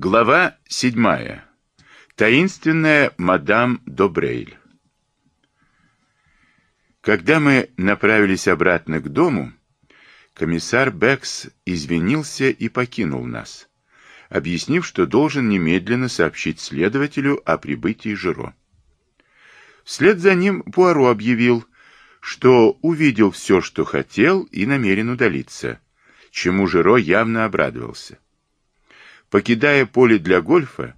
Глава седьмая. Таинственная мадам Добрейль. Когда мы направились обратно к дому, комиссар Бекс извинился и покинул нас, объяснив, что должен немедленно сообщить следователю о прибытии Жиро. Вслед за ним Пуаро объявил, что увидел все, что хотел, и намерен удалиться, чему Жиро явно обрадовался. Покидая поле для гольфа,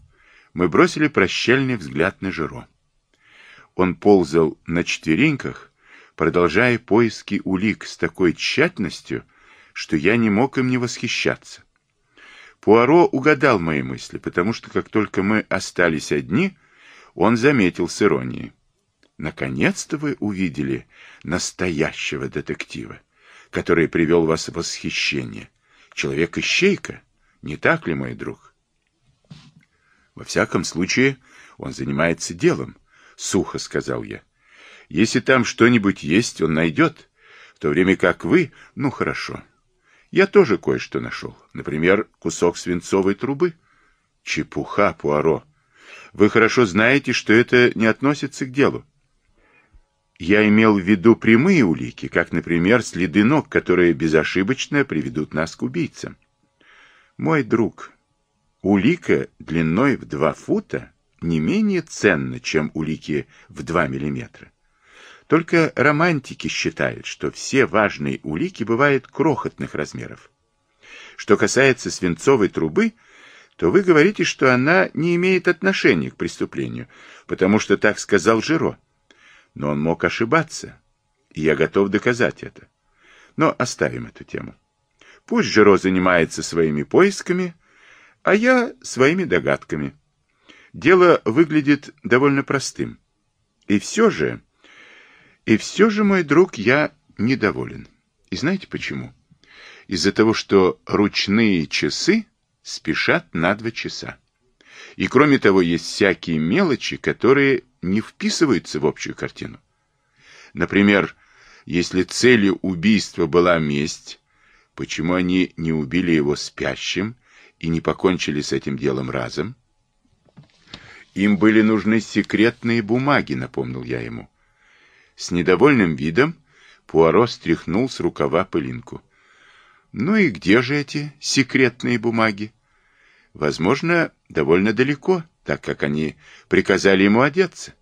мы бросили прощальный взгляд на Жиро. Он ползал на четвереньках, продолжая поиски улик с такой тщательностью, что я не мог им не восхищаться. Пуаро угадал мои мысли, потому что как только мы остались одни, он заметил с иронией. Наконец-то вы увидели настоящего детектива, который привел вас в восхищение. Человек-ищейка. Не так ли, мой друг? Во всяком случае, он занимается делом, сухо сказал я. Если там что-нибудь есть, он найдет, в то время как вы, ну хорошо. Я тоже кое-что нашел. Например, кусок свинцовой трубы. Чепуха, Пуаро. Вы хорошо знаете, что это не относится к делу. Я имел в виду прямые улики, как, например, следы ног, которые безошибочно приведут нас к убийцам. Мой друг, улика длиной в два фута не менее ценна, чем улики в два миллиметра. Только романтики считают, что все важные улики бывают крохотных размеров. Что касается свинцовой трубы, то вы говорите, что она не имеет отношения к преступлению, потому что так сказал Жиро. Но он мог ошибаться, и я готов доказать это. Но оставим эту тему. Пусть Жиро занимается своими поисками, а я своими догадками. Дело выглядит довольно простым. И все же, и все же, мой друг, я недоволен. И знаете почему? Из-за того, что ручные часы спешат на два часа. И кроме того, есть всякие мелочи, которые не вписываются в общую картину. Например, если целью убийства была месть, Почему они не убили его спящим и не покончили с этим делом разом? Им были нужны секретные бумаги, напомнил я ему. С недовольным видом Пуаро стряхнул с рукава пылинку. Ну и где же эти секретные бумаги? Возможно, довольно далеко, так как они приказали ему одеться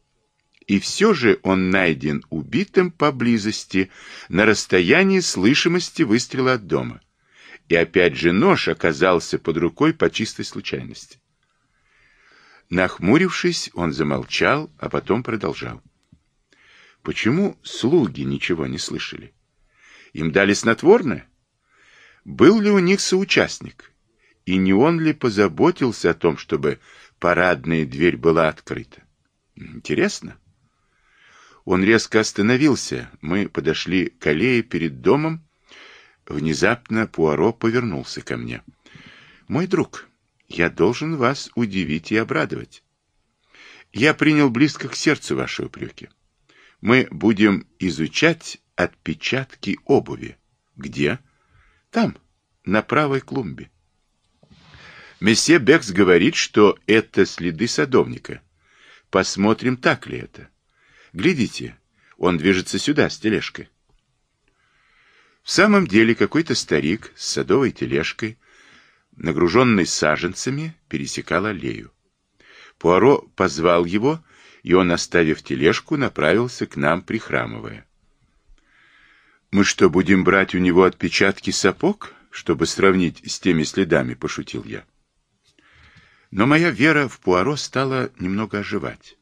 и все же он найден убитым поблизости, на расстоянии слышимости выстрела от дома. И опять же нож оказался под рукой по чистой случайности. Нахмурившись, он замолчал, а потом продолжал. Почему слуги ничего не слышали? Им дали снотворное? Был ли у них соучастник? И не он ли позаботился о том, чтобы парадная дверь была открыта? Интересно. Он резко остановился. Мы подошли к аллее перед домом. Внезапно Пуаро повернулся ко мне. «Мой друг, я должен вас удивить и обрадовать. Я принял близко к сердцу ваши упреки. Мы будем изучать отпечатки обуви. Где? Там, на правой клумбе. Месье Бекс говорит, что это следы садовника. Посмотрим, так ли это. Глядите, он движется сюда с тележкой. В самом деле какой-то старик с садовой тележкой, нагруженный саженцами, пересекал аллею. Пуаро позвал его, и он, оставив тележку, направился к нам, прихрамывая. «Мы что, будем брать у него отпечатки сапог, чтобы сравнить с теми следами?» — пошутил я. Но моя вера в Пуаро стала немного оживать.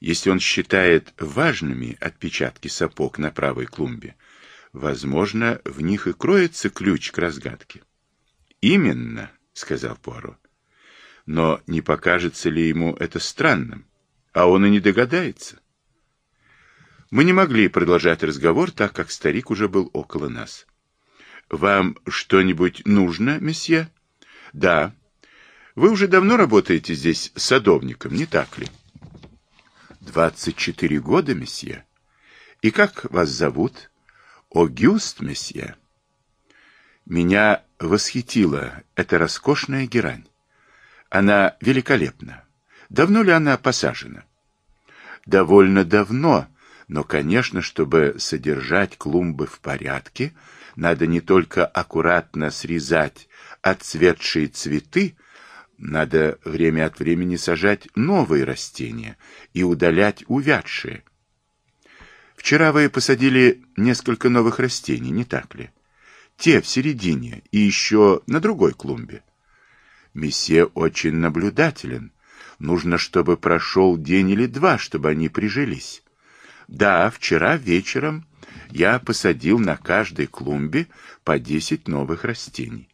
Если он считает важными отпечатки сапог на правой клумбе, возможно, в них и кроется ключ к разгадке. «Именно», — сказал Пуаро. «Но не покажется ли ему это странным? А он и не догадается». Мы не могли продолжать разговор, так как старик уже был около нас. «Вам что-нибудь нужно, месье?» «Да. Вы уже давно работаете здесь садовником, не так ли?» Двадцать четыре года, месье. И как вас зовут? Огюст, месье. Меня восхитила эта роскошная герань. Она великолепна. Давно ли она посажена? Довольно давно, но, конечно, чтобы содержать клумбы в порядке, надо не только аккуратно срезать отцветшие цветы, надо время от времени сажать новые растения и удалять увядшие. Вчера вы посадили несколько новых растений, не так ли? Те в середине и еще на другой клумбе. Месье очень наблюдателен. Нужно, чтобы прошел день или два, чтобы они прижились. Да, вчера вечером я посадил на каждой клумбе по десять новых растений.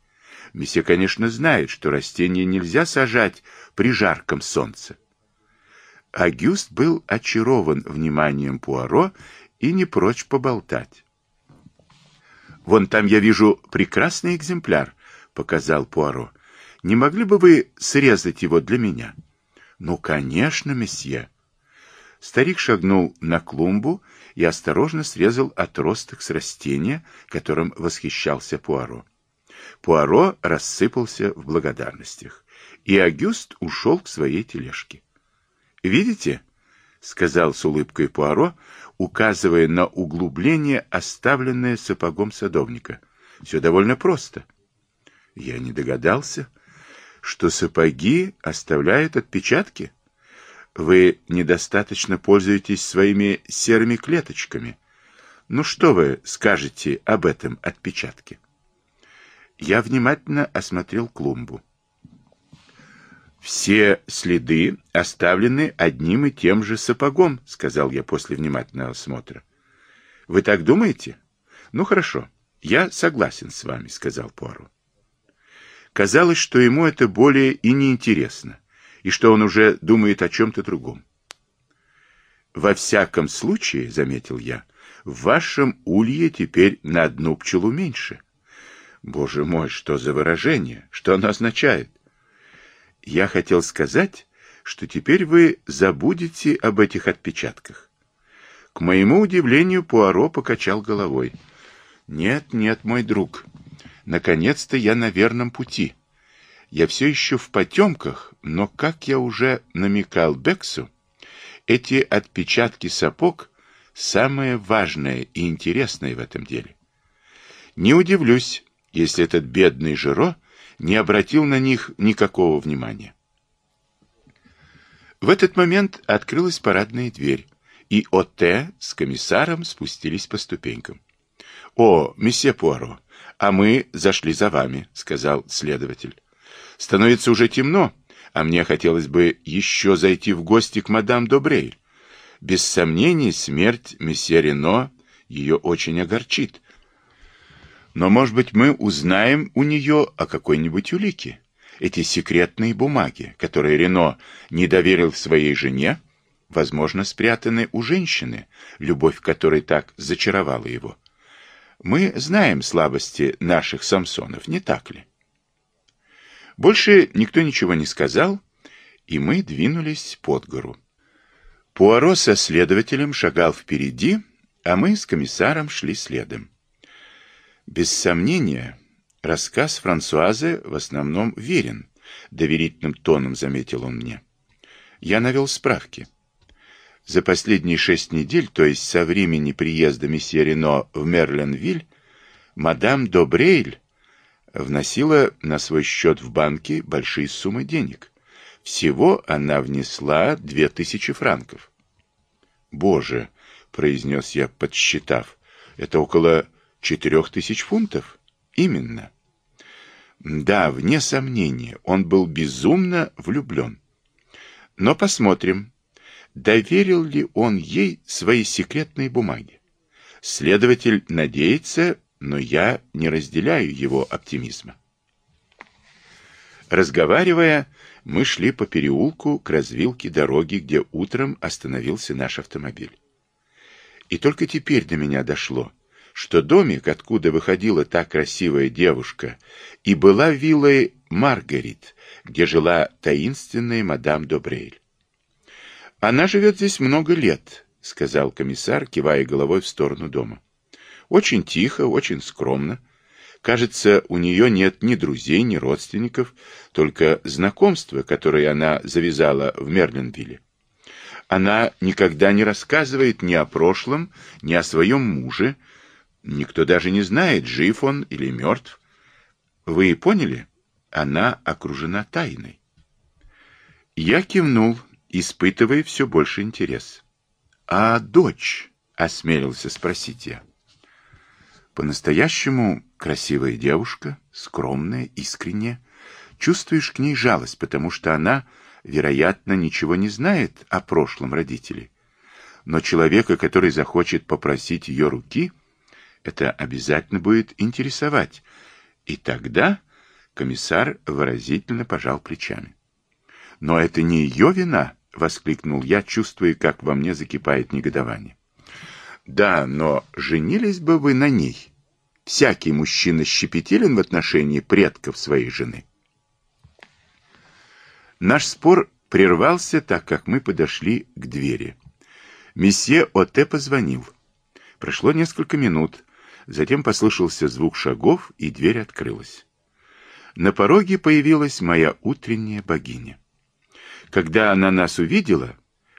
Месье, конечно, знает, что растения нельзя сажать при жарком солнце. Агюст был очарован вниманием Пуаро и не прочь поболтать. «Вон там я вижу прекрасный экземпляр», — показал Пуаро. «Не могли бы вы срезать его для меня?» «Ну, конечно, месье». Старик шагнул на клумбу и осторожно срезал отросток с растения, которым восхищался Пуаро. Пуаро рассыпался в благодарностях, и Агюст ушел к своей тележке. «Видите?» — сказал с улыбкой Пуаро, указывая на углубление, оставленное сапогом садовника. «Все довольно просто». Я не догадался, что сапоги оставляют отпечатки. Вы недостаточно пользуетесь своими серыми клеточками. Ну что вы скажете об этом отпечатке? Я внимательно осмотрел клумбу. «Все следы оставлены одним и тем же сапогом», — сказал я после внимательного осмотра. «Вы так думаете?» «Ну, хорошо, я согласен с вами», — сказал Пуаро. Казалось, что ему это более и не интересно, и что он уже думает о чем-то другом. «Во всяком случае», — заметил я, — «в вашем улье теперь на одну пчелу меньше». Боже мой, что за выражение? Что оно означает? Я хотел сказать, что теперь вы забудете об этих отпечатках. К моему удивлению, Пуаро покачал головой. Нет, нет, мой друг. Наконец-то я на верном пути. Я все еще в потемках, но, как я уже намекал Бексу, эти отпечатки сапог – самое важное и интересное в этом деле. Не удивлюсь, если этот бедный Жиро не обратил на них никакого внимания. В этот момент открылась парадная дверь, и Отте с комиссаром спустились по ступенькам. — О, месье Пуаро, а мы зашли за вами, — сказал следователь. — Становится уже темно, а мне хотелось бы еще зайти в гости к мадам Добрейль. Без сомнений, смерть месье Рено ее очень огорчит, но, может быть, мы узнаем у нее о какой-нибудь улике. Эти секретные бумаги, которые Рено не доверил своей жене, возможно, спрятаны у женщины, любовь которой так зачаровала его. Мы знаем слабости наших Самсонов, не так ли? Больше никто ничего не сказал, и мы двинулись под гору. Пуаро со следователем шагал впереди, а мы с комиссаром шли следом. Без сомнения, рассказ Франсуазы в основном верен, доверительным тоном заметил он мне. Я навел справки. За последние шесть недель, то есть со времени приезда месье Рено в Мерленвиль, мадам Добрейль вносила на свой счет в банке большие суммы денег. Всего она внесла две тысячи франков. «Боже!» — произнес я, подсчитав. «Это около Четырех тысяч фунтов? Именно. Да, вне сомнения, он был безумно влюблен. Но посмотрим, доверил ли он ей свои секретные бумаги. Следователь надеется, но я не разделяю его оптимизма. Разговаривая, мы шли по переулку к развилке дороги, где утром остановился наш автомобиль. И только теперь до меня дошло, что домик, откуда выходила та красивая девушка, и была виллой Маргарит, где жила таинственная мадам Добрейль. «Она живет здесь много лет», — сказал комиссар, кивая головой в сторону дома. «Очень тихо, очень скромно. Кажется, у нее нет ни друзей, ни родственников, только знакомства, которые она завязала в Мерлинвилле. Она никогда не рассказывает ни о прошлом, ни о своем муже. Никто даже не знает, жив он или мертв. Вы поняли? Она окружена тайной. Я кивнул, испытывая все больше интерес. «А дочь?» — осмелился спросить я. По-настоящему красивая девушка, скромная, искренняя. Чувствуешь к ней жалость, потому что она, вероятно, ничего не знает о прошлом родителей. Но человека, который захочет попросить ее руки, это обязательно будет интересовать. И тогда комиссар выразительно пожал плечами. «Но это не ее вина!» — воскликнул я, чувствуя, как во мне закипает негодование. Да, но женились бы вы на ней. Всякий мужчина щепетилен в отношении предков своей жены. Наш спор прервался, так как мы подошли к двери. Месье Оте позвонил. Прошло несколько минут, затем послышался звук шагов, и дверь открылась. На пороге появилась моя утренняя богиня. Когда она нас увидела,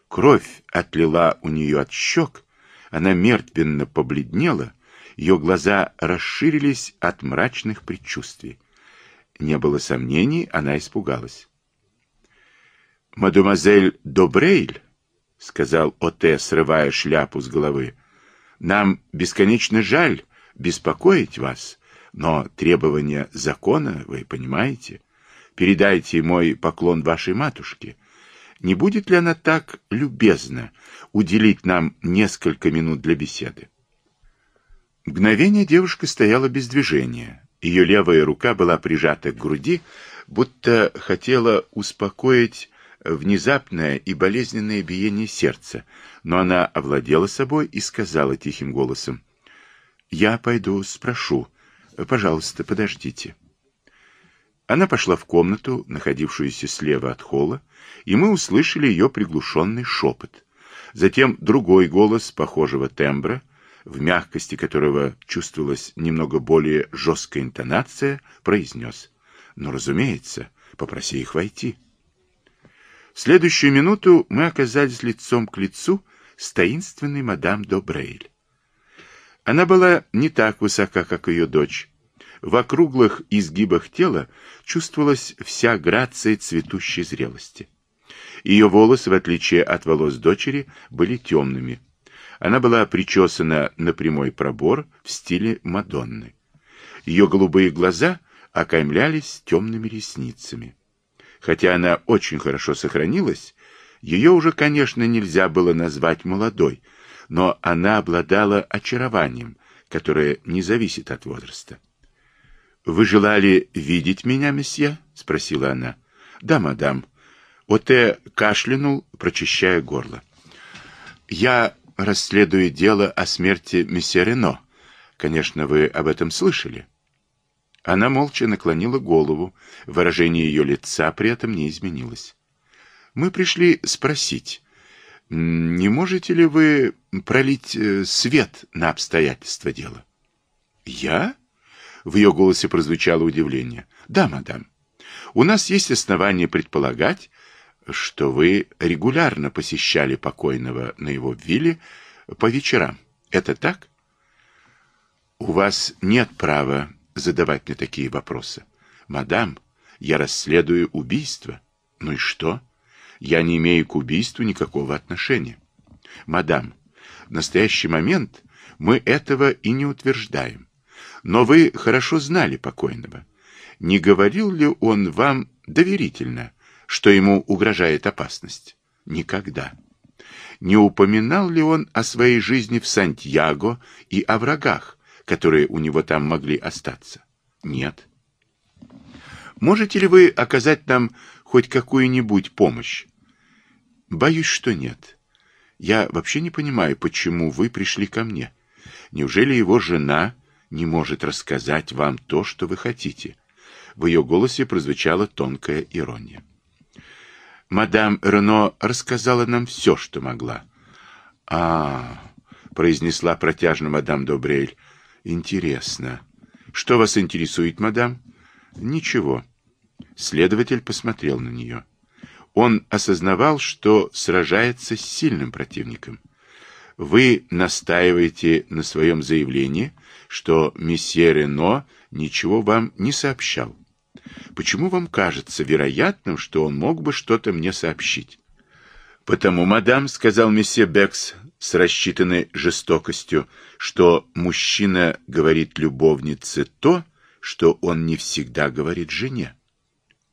кровь отлила у нее от щек, она мертвенно побледнела, ее глаза расширились от мрачных предчувствий. Не было сомнений, она испугалась. «Мадемуазель Добрейль», — сказал Оте, срывая шляпу с головы, — «нам бесконечно жаль беспокоить вас, но требования закона, вы понимаете. Передайте мой поклон вашей матушке. Не будет ли она так любезна уделить нам несколько минут для беседы? Мгновение девушка стояла без движения. Ее левая рука была прижата к груди, будто хотела успокоить внезапное и болезненное биение сердца, но она овладела собой и сказала тихим голосом, «Я пойду спрошу. Пожалуйста, подождите». Она пошла в комнату, находившуюся слева от холла, и мы услышали ее приглушенный шепот. Затем другой голос похожего тембра, в мягкости которого чувствовалась немного более жесткая интонация, произнес. «Ну, разумеется, попроси их войти». В следующую минуту мы оказались лицом к лицу с таинственной мадам Добрейль. Она была не так высока, как ее дочь, в округлых изгибах тела чувствовалась вся грация цветущей зрелости. Ее волосы, в отличие от волос дочери, были темными. Она была причесана на прямой пробор в стиле Мадонны. Ее голубые глаза окаймлялись темными ресницами. Хотя она очень хорошо сохранилась, ее уже, конечно, нельзя было назвать молодой, но она обладала очарованием, которое не зависит от возраста. «Вы желали видеть меня, месье?» — спросила она. «Да, мадам». Оте кашлянул, прочищая горло. «Я расследую дело о смерти месье Рено. Конечно, вы об этом слышали». Она молча наклонила голову, выражение ее лица при этом не изменилось. «Мы пришли спросить, не можете ли вы пролить э, свет на обстоятельства дела?» «Я?» В ее голосе прозвучало удивление. «Да, мадам. У нас есть основания предполагать, что вы регулярно посещали покойного на его вилле по вечерам. Это так?» «У вас нет права задавать мне такие вопросы. Мадам, я расследую убийство. Ну и что? Я не имею к убийству никакого отношения. Мадам, в настоящий момент мы этого и не утверждаем. Но вы хорошо знали покойного. Не говорил ли он вам доверительно, что ему угрожает опасность? Никогда. Не упоминал ли он о своей жизни в Сантьяго и о врагах, которые у него там могли остаться? Нет. Можете ли вы оказать нам хоть какую-нибудь помощь? Боюсь, что нет. Я вообще не понимаю, почему вы пришли ко мне. Неужели его жена не может рассказать вам то, что вы хотите. В ее голосе прозвучала тонкая ирония. Мадам Рено рассказала нам все, что могла. а, произнесла протяжно мадам Добрель. «Интересно, Что вас интересует, мадам? Ничего. Следователь посмотрел на нее. Он осознавал, что сражается с сильным противником. Вы настаиваете на своем заявлении, что месье Рено ничего вам не сообщал. Почему вам кажется вероятным, что он мог бы что-то мне сообщить? Потому, мадам, сказал месье Бекс с рассчитанной жестокостью, что мужчина говорит любовнице то, что он не всегда говорит жене.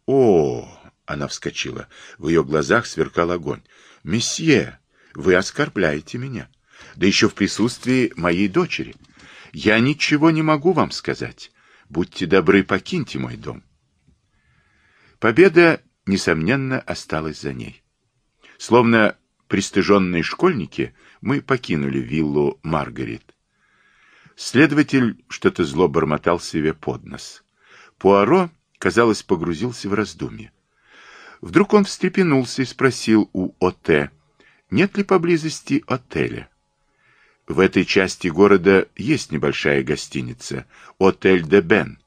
О, она вскочила. В ее глазах сверкал огонь. Месье, вы оскорбляете меня. Да еще в присутствии моей дочери. Я ничего не могу вам сказать. Будьте добры, покиньте мой дом. Победа, несомненно, осталась за ней. Словно пристыженные школьники, мы покинули виллу Маргарет. Следователь что-то зло бормотал себе под нос. Пуаро, казалось, погрузился в раздумье. Вдруг он встрепенулся и спросил у ОТ, нет ли поблизости отеля. В этой части города есть небольшая гостиница, отель де Бен.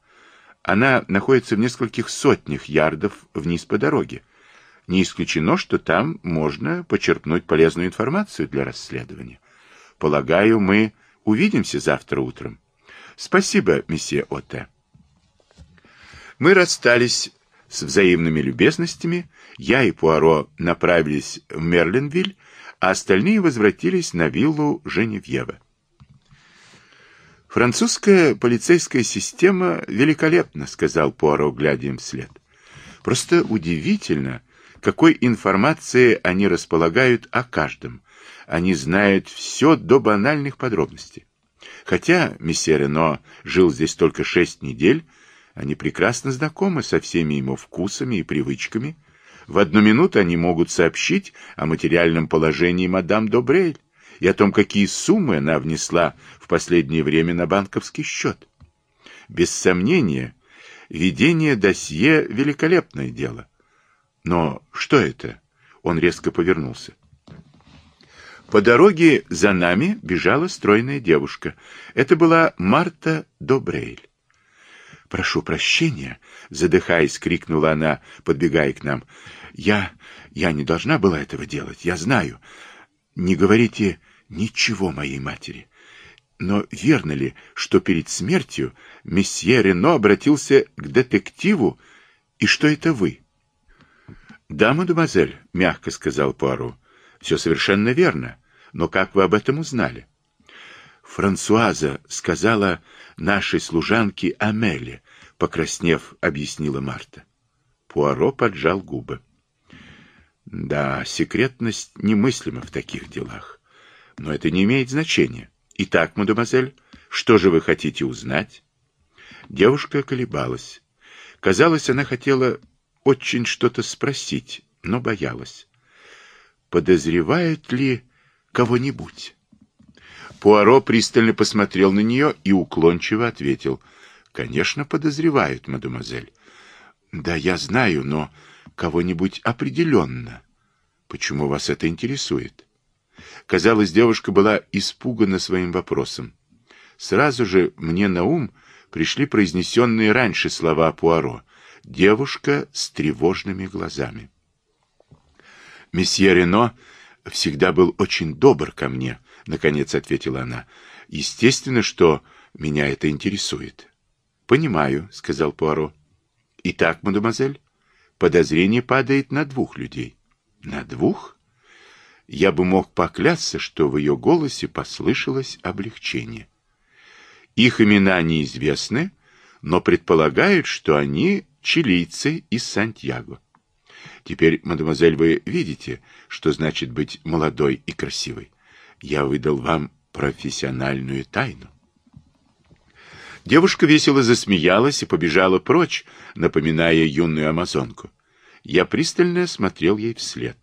Она находится в нескольких сотнях ярдов вниз по дороге. Не исключено, что там можно почерпнуть полезную информацию для расследования. Полагаю, мы увидимся завтра утром. Спасибо, месье Оте. Мы расстались с взаимными любезностями. Я и Пуаро направились в Мерлинвиль, а остальные возвратились на виллу Женевьева. «Французская полицейская система великолепна», — сказал Пуаро, глядя им вслед. «Просто удивительно, какой информацией они располагают о каждом. Они знают все до банальных подробностей. Хотя месье Рено жил здесь только шесть недель, они прекрасно знакомы со всеми его вкусами и привычками, в одну минуту они могут сообщить о материальном положении мадам Добрель и о том, какие суммы она внесла в последнее время на банковский счет. Без сомнения, ведение досье — великолепное дело. Но что это? Он резко повернулся. По дороге за нами бежала стройная девушка. Это была Марта Добрейль. «Прошу прощения», — задыхаясь, крикнула она, подбегая к нам. Я... я не должна была этого делать, я знаю. Не говорите ничего моей матери. Но верно ли, что перед смертью месье Рено обратился к детективу, и что это вы? Да, мадемуазель, мягко сказал Пуаро. Все совершенно верно. Но как вы об этом узнали? Франсуаза сказала нашей служанке Амеле, покраснев, объяснила Марта. Пуаро поджал губы. Да, секретность немыслима в таких делах. Но это не имеет значения. Итак, мадемуазель, что же вы хотите узнать? Девушка колебалась. Казалось, она хотела очень что-то спросить, но боялась. Подозревают ли кого-нибудь? Пуаро пристально посмотрел на нее и уклончиво ответил. «Конечно, подозревают, мадемуазель». «Да, я знаю, но кого-нибудь определенно. Почему вас это интересует? Казалось, девушка была испугана своим вопросом. Сразу же мне на ум пришли произнесенные раньше слова Пуаро. Девушка с тревожными глазами. «Месье Рено всегда был очень добр ко мне», — наконец ответила она. «Естественно, что меня это интересует». «Понимаю», — сказал Пуаро. «Итак, мадемуазель?» подозрение падает на двух людей. На двух? Я бы мог поклясться, что в ее голосе послышалось облегчение. Их имена неизвестны, но предполагают, что они чилийцы из Сантьяго. Теперь, мадемуазель, вы видите, что значит быть молодой и красивой. Я выдал вам профессиональную тайну. Девушка весело засмеялась и побежала прочь, напоминая юную амазонку. Я пристально смотрел ей вслед.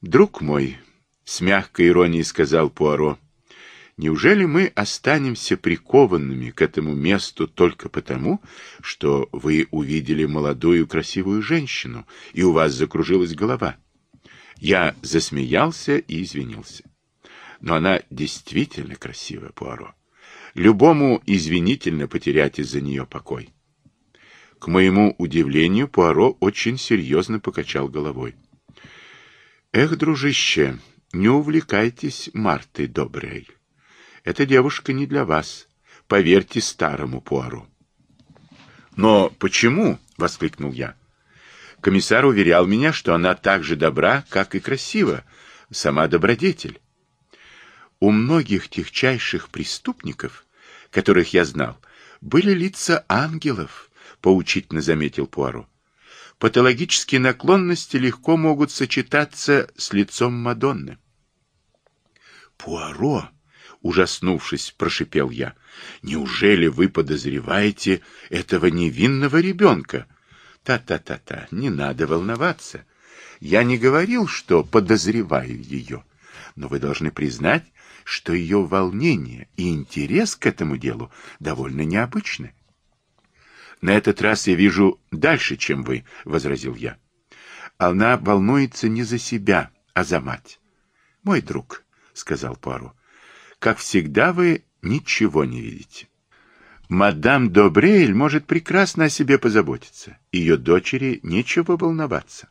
«Друг мой», — с мягкой иронией сказал Пуаро, — «неужели мы останемся прикованными к этому месту только потому, что вы увидели молодую красивую женщину, и у вас закружилась голова?» Я засмеялся и извинился. Но она действительно красивая, Пуаро. Любому извинительно потерять из-за нее покой. К моему удивлению, Пуаро очень серьезно покачал головой. «Эх, дружище, не увлекайтесь Мартой Добрей. Эта девушка не для вас. Поверьте старому Пуаро». «Но почему?» — воскликнул я. Комиссар уверял меня, что она так же добра, как и красива, сама добродетель. У многих техчайших преступников, которых я знал, были лица ангелов, поучительно заметил Пуаро. Патологические наклонности легко могут сочетаться с лицом Мадонны. Пуаро, ужаснувшись, прошипел я, неужели вы подозреваете этого невинного ребенка? Та-та-та-та, не надо волноваться. Я не говорил, что подозреваю ее, но вы должны признать, что ее волнение и интерес к этому делу довольно необычны. На этот раз я вижу дальше, чем вы, возразил я. Она волнуется не за себя, а за мать. Мой друг, сказал Пуаро, как всегда вы ничего не видите. Мадам Добрейль может прекрасно о себе позаботиться. Ее дочери нечего волноваться.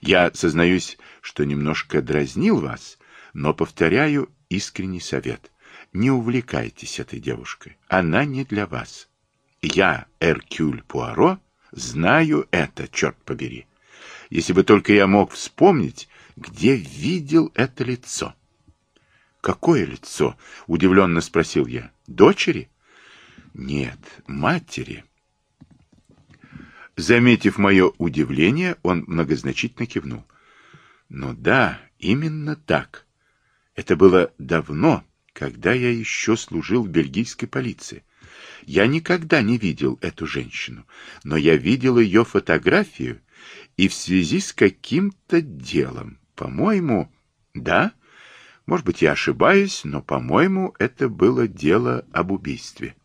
Я сознаюсь, что немножко дразнил вас, но повторяю искренний совет. Не увлекайтесь этой девушкой. Она не для вас. Я, Эркюль Пуаро, знаю это, черт побери. Если бы только я мог вспомнить, где видел это лицо. «Какое лицо?» — удивленно спросил я. «Дочери?» «Нет, матери». Заметив мое удивление, он многозначительно кивнул. «Ну да, именно так. Это было давно, когда я еще служил в бельгийской полиции. Я никогда не видел эту женщину, но я видел ее фотографию и в связи с каким-то делом. По-моему, да, может быть, я ошибаюсь, но, по-моему, это было дело об убийстве.